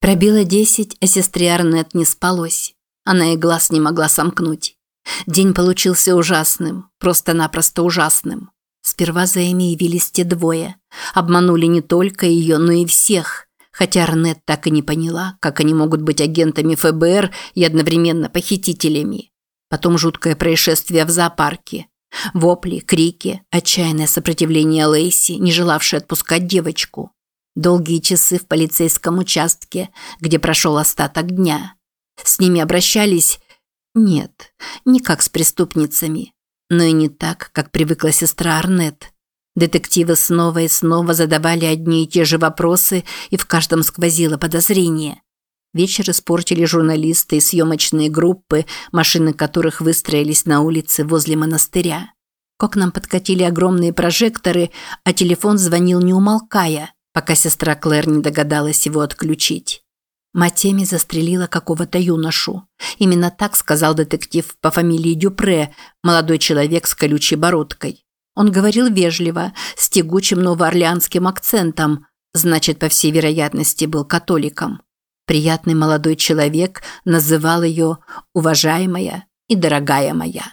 Пробило десять, а сестре Арнет не спалось. Она и глаз не могла сомкнуть. День получился ужасным, просто-напросто ужасным. Сперва за Эми явились те двое. Обманули не только ее, но и всех. Хотя Арнет так и не поняла, как они могут быть агентами ФБР и одновременно похитителями. Потом жуткое происшествие в зоопарке. Вопли, крики, отчаянное сопротивление Лейси, не желавшей отпускать девочку. Долгие часы в полицейском участке, где прошел остаток дня. С ними обращались... Нет, не как с преступницами, но и не так, как привыкла сестра Арнет. Детективы снова и снова задавали одни и те же вопросы, и в каждом сквозило подозрение. Вечер испортили журналисты и съемочные группы, машины которых выстроились на улице возле монастыря. К окнам подкатили огромные прожекторы, а телефон звонил не умолкая, пока сестра Клэр не догадалась его отключить. Матеми застрелила какого-то юношу. Именно так сказал детектив по фамилии Дюпре, молодой человек с колючей бородкой. Он говорил вежливо, с тягучим новоорлеанским акцентом, значит, по всей вероятности, был католиком. Приятный молодой человек называл ее «уважаемая» и «дорогая моя».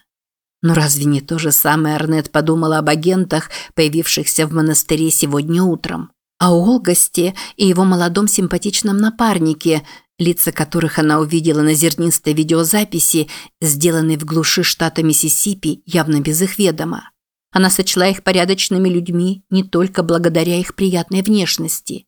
Но разве не то же самое Арнет подумала об агентах, появившихся в монастыре сегодня утром? О Олгосте и его молодом симпатичном напарнике, лица которых она увидела на зернистой видеозаписи, сделанной в глуши штата Миссисипи, явно без их ведома. Она сочла их порядочными людьми не только благодаря их приятной внешности.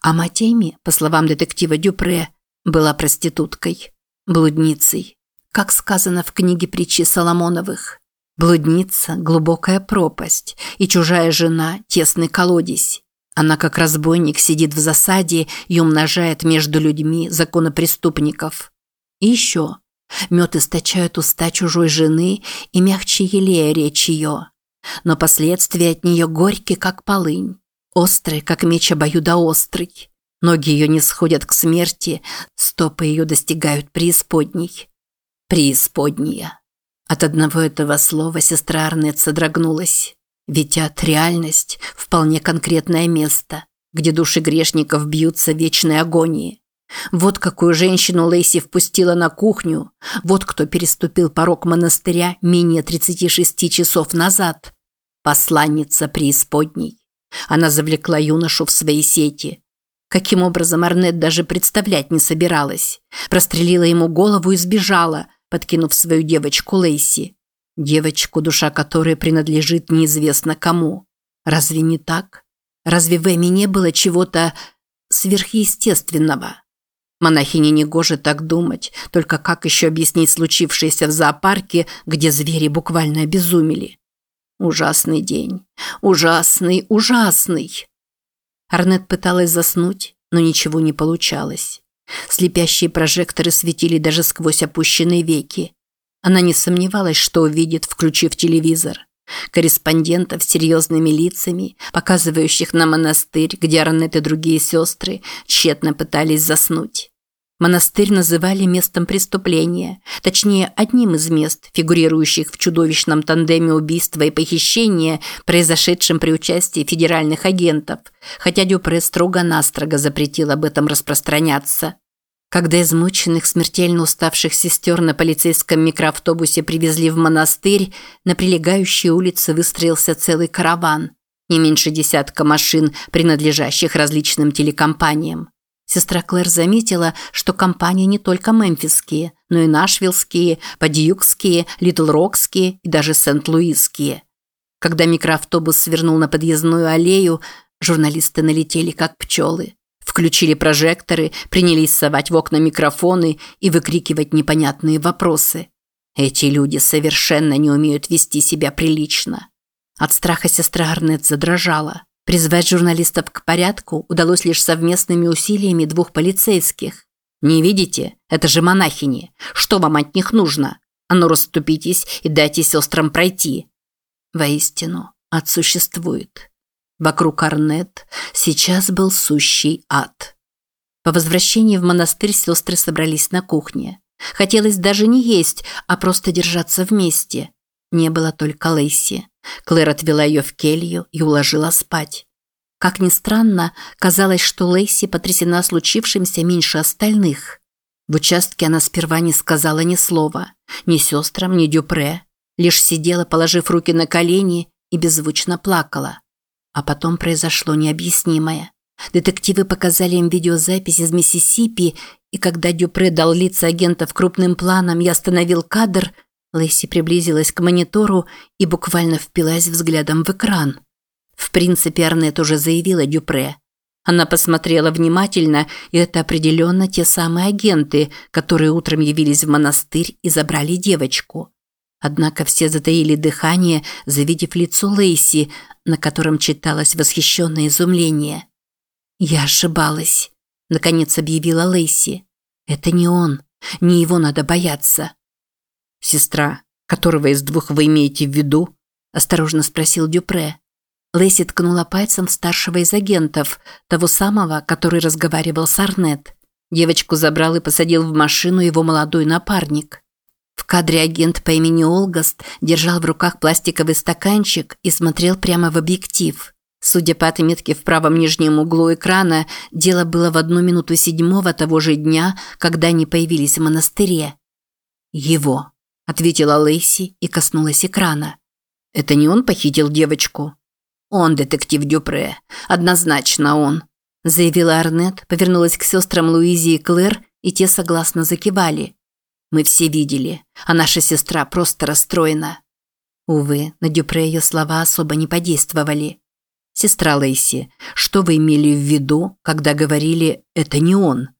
А Матеми, по словам детектива Дюпре, была проституткой, блудницей, как сказано в книге притчи Соломоновых. Блудница – глубокая пропасть, и чужая жена – тесный колодец. Она, как разбойник, сидит в засаде и умножает между людьми законопреступников. И еще. Мед источает уста чужой жены, и мягче елея речь ее. Но последствия от нее горькие, как полынь. Острый, как меч обоюдоострый. Ноги ее не сходят к смерти, стопы ее достигают преисподней. Преисподняя. От одного этого слова сестра Арнет содрогнулась. Ведь от реальность – вполне конкретное место, где души грешников бьются в вечной агонии. Вот какую женщину Лейси впустила на кухню, вот кто переступил порог монастыря менее 36 часов назад. Посланница преисподней. Она завлекла юношу в свои сети. Каким образом Арнет даже представлять не собиралась. Прострелила ему голову и сбежала, подкинув свою девочку Лейси. Девочку, душа которой принадлежит неизвестно кому. Разве не так? Разве в Эми не было чего-то сверхъестественного? Монахине не гоже так думать, только как еще объяснить случившееся в зоопарке, где звери буквально обезумели? Ужасный день. Ужасный, ужасный. Арнет пыталась заснуть, но ничего не получалось. Слепящие прожекторы светили даже сквозь опущенные веки. Она не сомневалась, что увидит, включив телевизор. Корреспондентов с серьезными лицами, показывающих на монастырь, где Арнет и другие сестры тщетно пытались заснуть. Монастырь называли местом преступления, точнее, одним из мест, фигурирующих в чудовищном тандеме убийства и похищения, произошедшем при участии федеральных агентов, хотя Дюпре строго-настрого запретил об этом распространяться. Когда измученных, смертельно уставших сестер на полицейском микроавтобусе привезли в монастырь, на прилегающей улице выстроился целый караван. Не меньше десятка машин, принадлежащих различным телекомпаниям. Сестра Клэр заметила, что компании не только мемфисские, но и нашвиллские, падьюкские, литлрокские и даже сент-луисские. Когда микроавтобус свернул на подъездную аллею, журналисты налетели как пчелы. Включили прожекторы, принялись совать в окна микрофоны и выкрикивать непонятные вопросы. Эти люди совершенно не умеют вести себя прилично. От страха сестра Арнет задрожала. Призвать журналистов к порядку удалось лишь совместными усилиями двух полицейских. «Не видите? Это же монахини. Что вам от них нужно? А ну расступитесь и дайте сестрам пройти». Воистину, ад существует. Вокруг Арнет сейчас был сущий ад. По возвращении в монастырь сестры собрались на кухне. Хотелось даже не есть, а просто держаться вместе. Не было только Лейси. Клэр отвела ее в келью и уложила спать. Как ни странно, казалось, что Лейси потрясена случившимся меньше остальных. В участке она сперва не сказала ни слова, ни сестрам, ни Дюпре, лишь сидела, положив руки на колени и беззвучно плакала. А потом произошло необъяснимое. Детективы показали им видеозапись из Миссисипи, и когда Дюпре дал лица агентов крупным планом и остановил кадр, Лэйси приблизилась к монитору и буквально впилась взглядом в экран. В принципе, Арнет уже заявила Дюпре. Она посмотрела внимательно, и это определенно те самые агенты, которые утром явились в монастырь и забрали девочку. Однако все затаили дыхание, завидев лицо Лейси, на котором читалось восхищенное изумление. «Я ошибалась», – наконец объявила Лейси. «Это не он. Не его надо бояться». «Сестра, которого из двух вы имеете в виду?» – осторожно спросил Дюпре. Лэйси ткнула пальцем в старшего из агентов, того самого, который разговаривал с Арнет. Девочку забрал и посадил в машину его молодой напарник. В кадре агент по имени Олгаст держал в руках пластиковый стаканчик и смотрел прямо в объектив. Судя по отметке в правом нижнем углу экрана, дело было в одну минуту седьмого того же дня, когда они появились в монастыре. «Его», – ответила Лейси и коснулась экрана. «Это не он похитил девочку?» «Он, детектив Дюпре. Однозначно он», – заявила Арнет, повернулась к сестрам Луизи и Клэр, и те согласно закивали. «Мы все видели, а наша сестра просто расстроена». Увы, на Дюпре ее слова особо не подействовали. «Сестра Лейси, что вы имели в виду, когда говорили «это не он»?»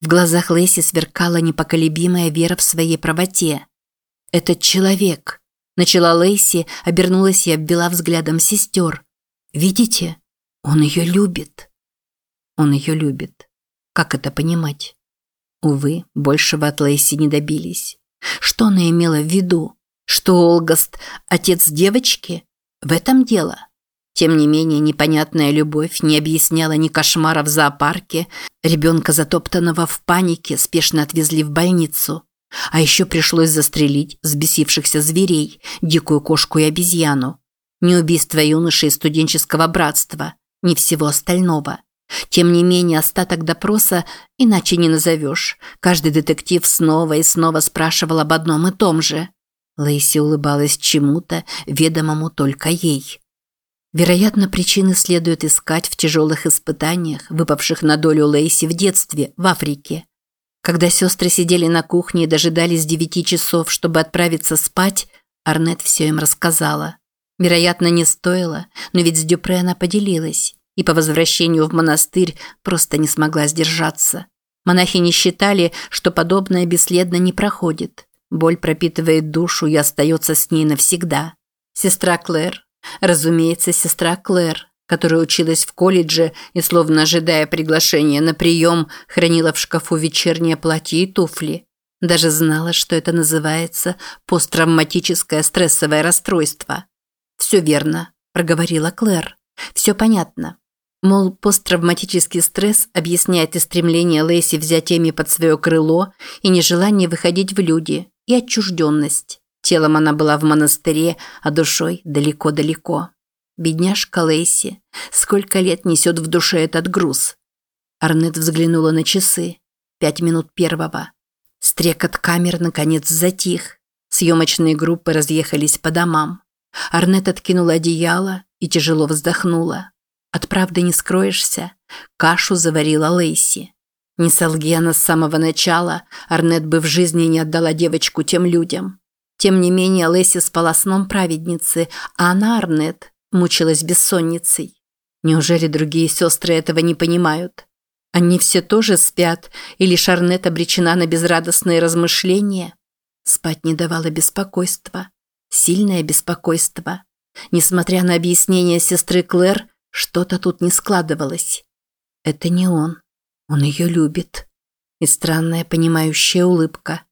В глазах Лейси сверкала непоколебимая вера в своей правоте. «Этот человек», – начала Лейси, обернулась и обвела взглядом сестер. Видите? Он ее любит. Он ее любит. Как это понимать? Увы, большего от Лейси не добились. Что она имела в виду? Что Олгаст – отец девочки? В этом дело. Тем не менее, непонятная любовь не объясняла ни кошмара в зоопарке, ребенка, затоптанного в панике, спешно отвезли в больницу. А еще пришлось застрелить взбесившихся зверей, дикую кошку и обезьяну. Ни убийство юноши из студенческого братства, ни всего остального. Тем не менее, остаток допроса иначе не назовешь. Каждый детектив снова и снова спрашивал об одном и том же. Лейси улыбалась чему-то, ведомому только ей. Вероятно, причины следует искать в тяжелых испытаниях, выпавших на долю Лейси в детстве, в Африке. Когда сестры сидели на кухне и дожидались девяти часов, чтобы отправиться спать, Арнет все им рассказала. Вероятно, не стоило, но ведь с Дюпре она поделилась и по возвращению в монастырь просто не смогла сдержаться. Монахи не считали, что подобное бесследно не проходит. Боль пропитывает душу и остается с ней навсегда. Сестра Клэр, разумеется, сестра Клэр, которая училась в колледже и, словно ожидая приглашения на прием, хранила в шкафу вечернее платье и туфли. Даже знала, что это называется посттравматическое стрессовое расстройство. «Все верно», – проговорила Клэр. «Все понятно». Мол, посттравматический стресс объясняет и стремление Лэйси взять Эми под свое крыло, и нежелание выходить в люди, и отчужденность. Телом она была в монастыре, а душой далеко-далеко. Бедняжка Лэйси. Сколько лет несет в душе этот груз? Арнет взглянула на часы. Пять минут первого. Стрекот камер наконец затих. Съемочные группы разъехались по домам. Арнет откинула одеяло и тяжело вздохнула. От правды не скроешься. Кашу заварила Лейси. Не солги она с самого начала, Арнет бы в жизни не отдала девочку тем людям. Тем не менее, Лейси спала сном праведницы, а она, Арнет, мучилась бессонницей. Неужели другие сестры этого не понимают? Они все тоже спят, или Шарнет обречена на безрадостные размышления? Спать не давало беспокойства. Сильное беспокойство. Несмотря на объяснение сестры Клэр, что-то тут не складывалось. Это не он. Он ее любит. И странная понимающая улыбка.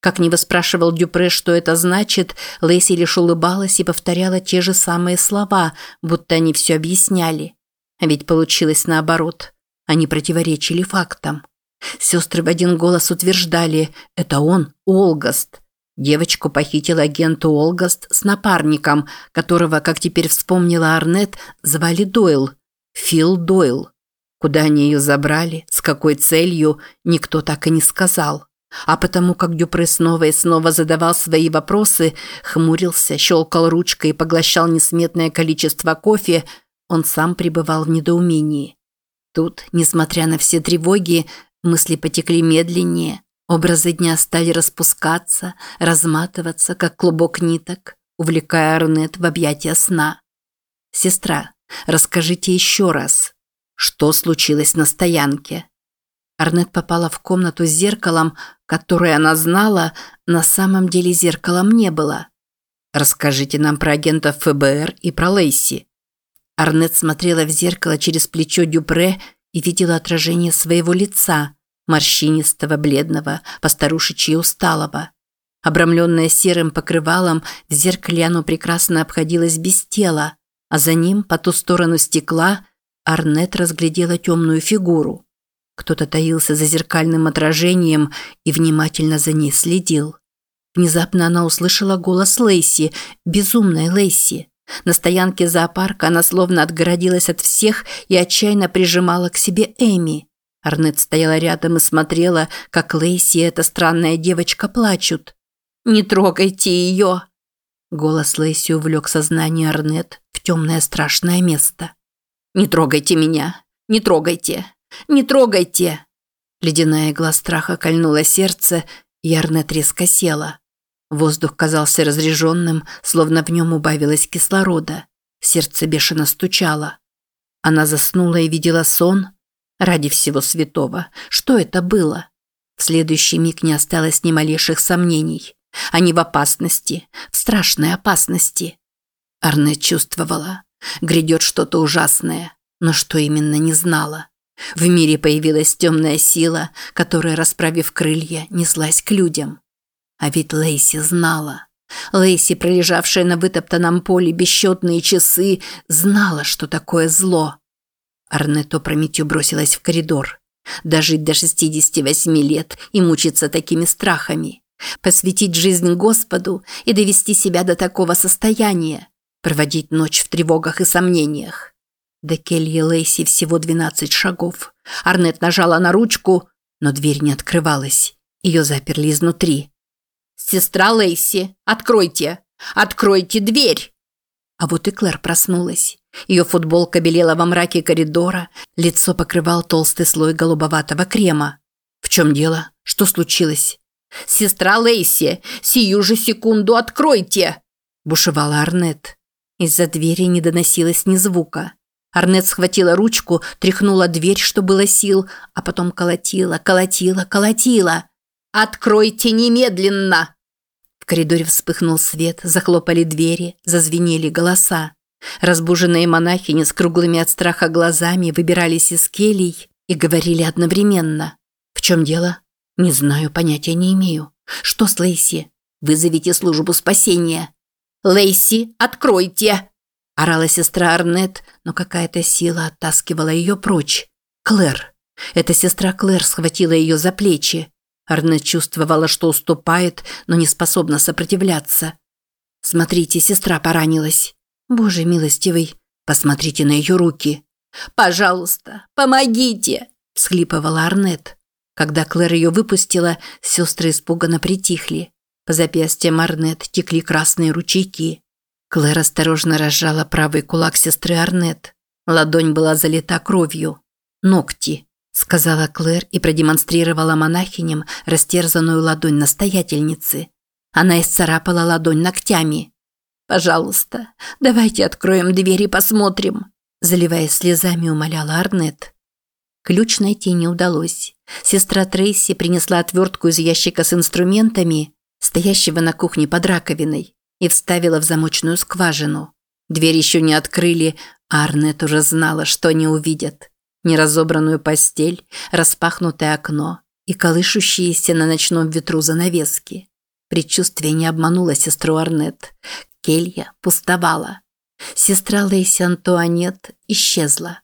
Как не выспрашивал Дюпре, что это значит, Лэйси лишь улыбалась и повторяла те же самые слова, будто они все объясняли. А ведь получилось наоборот. Они противоречили фактам. Сестры в один голос утверждали «это он, Олгаст». Девочку похитил агент Уолгаст с напарником, которого, как теперь вспомнила Арнет, звали Дойл. Фил Дойл. Куда они ее забрали, с какой целью, никто так и не сказал. А потому как Дюпре снова и снова задавал свои вопросы, хмурился, щелкал ручкой и поглощал несметное количество кофе, он сам пребывал в недоумении. Тут, несмотря на все тревоги, мысли потекли медленнее, образы дня стали распускаться, разматываться, как клубок ниток, увлекая Арнет в объятия сна. «Сестра, расскажите еще раз, что случилось на стоянке?» Арнет попала в комнату с зеркалом, которое она знала, на самом деле зеркалом не было. «Расскажите нам про агентов ФБР и про Лейси». Арнет смотрела в зеркало через плечо Дюпре и видела отражение своего лица, морщинистого, бледного, постарушечьи усталого. Обрамленное серым покрывалом, в зеркале оно прекрасно обходилось без тела, а за ним, по ту сторону стекла, Арнет разглядела темную фигуру. Кто-то таился за зеркальным отражением и внимательно за ней следил. Внезапно она услышала голос Лейси, безумной Лейси. На стоянке зоопарка она словно отгородилась от всех и отчаянно прижимала к себе Эми. Арнет стояла рядом и смотрела, как Лейси и эта странная девочка плачут. «Не трогайте ее!» Голос Лейси увлек сознание Арнет в темное страшное место. «Не трогайте меня! Не трогайте! Не трогайте!» Ледяная игла страха кольнула сердце, и Арнет резко села. Воздух казался разреженным, словно в нем убавилось кислорода. Сердце бешено стучало. Она заснула и видела сон. Ради всего святого, что это было? В следующий миг не осталось ни малейших сомнений. Они в опасности, в страшной опасности. Арне чувствовала. Грядет что-то ужасное, но что именно не знала. В мире появилась темная сила, которая, расправив крылья, неслась к людям. А ведь Лейси знала. Лейси, пролежавшая на вытоптанном поле бесчетные часы, знала, что такое зло. Арнетто опрометью бросилась в коридор. Дожить до 68 лет и мучиться такими страхами. Посвятить жизнь Господу и довести себя до такого состояния. Проводить ночь в тревогах и сомнениях. До кельи Лейси всего 12 шагов. Арнет нажала на ручку, но дверь не открывалась. Ее заперли изнутри. «Сестра Лейси, откройте! Откройте дверь!» А вот и Клэр проснулась. Ее футболка белела во мраке коридора, лицо покрывал толстый слой голубоватого крема. «В чем дело? Что случилось?» «Сестра Лейси, сию же секунду откройте!» – бушевала Арнет. Из-за двери не доносилось ни звука. Арнет схватила ручку, тряхнула дверь, что было сил, а потом колотила, колотила, колотила. «Откройте немедленно!» Коридоре вспыхнул свет, захлопали двери, зазвенели голоса. Разбуженные монахини с круглыми от страха глазами выбирались из келий и говорили одновременно. «В чем дело?» «Не знаю, понятия не имею. Что с Лейси?» «Вызовите службу спасения». «Лейси, откройте!» Орала сестра Арнет, но какая-то сила оттаскивала ее прочь. Клэр. Эта сестра Клэр схватила ее за плечи. Арнет чувствовала, что уступает, но не способна сопротивляться. «Смотрите, сестра поранилась. Боже милостивый, посмотрите на ее руки». «Пожалуйста, помогите!» – всхлипывала Арнет. Когда Клэр ее выпустила, сестры испуганно притихли. По запястьям Арнет текли красные ручейки. Клэр осторожно разжала правый кулак сестры Арнет. Ладонь была залита кровью. «Ногти», – сказала Клэр и продемонстрировала монахиням растерзанную ладонь настоятельницы. Она исцарапала ладонь ногтями. «Пожалуйста, давайте откроем дверь и посмотрим», – заливаясь слезами, умоляла Арнет. Ключ найти не удалось. Сестра Трейси принесла отвертку из ящика с инструментами, стоящего на кухне под раковиной и вставила в замочную скважину. Дверь еще не открыли, а Арнет уже знала, что они увидят. Неразобранную постель, распахнутое окно и колышущиеся на ночном ветру занавески. Предчувствие не обмануло сестру Арнет. Келья пустовала. Сестра Лейси Антуанет исчезла.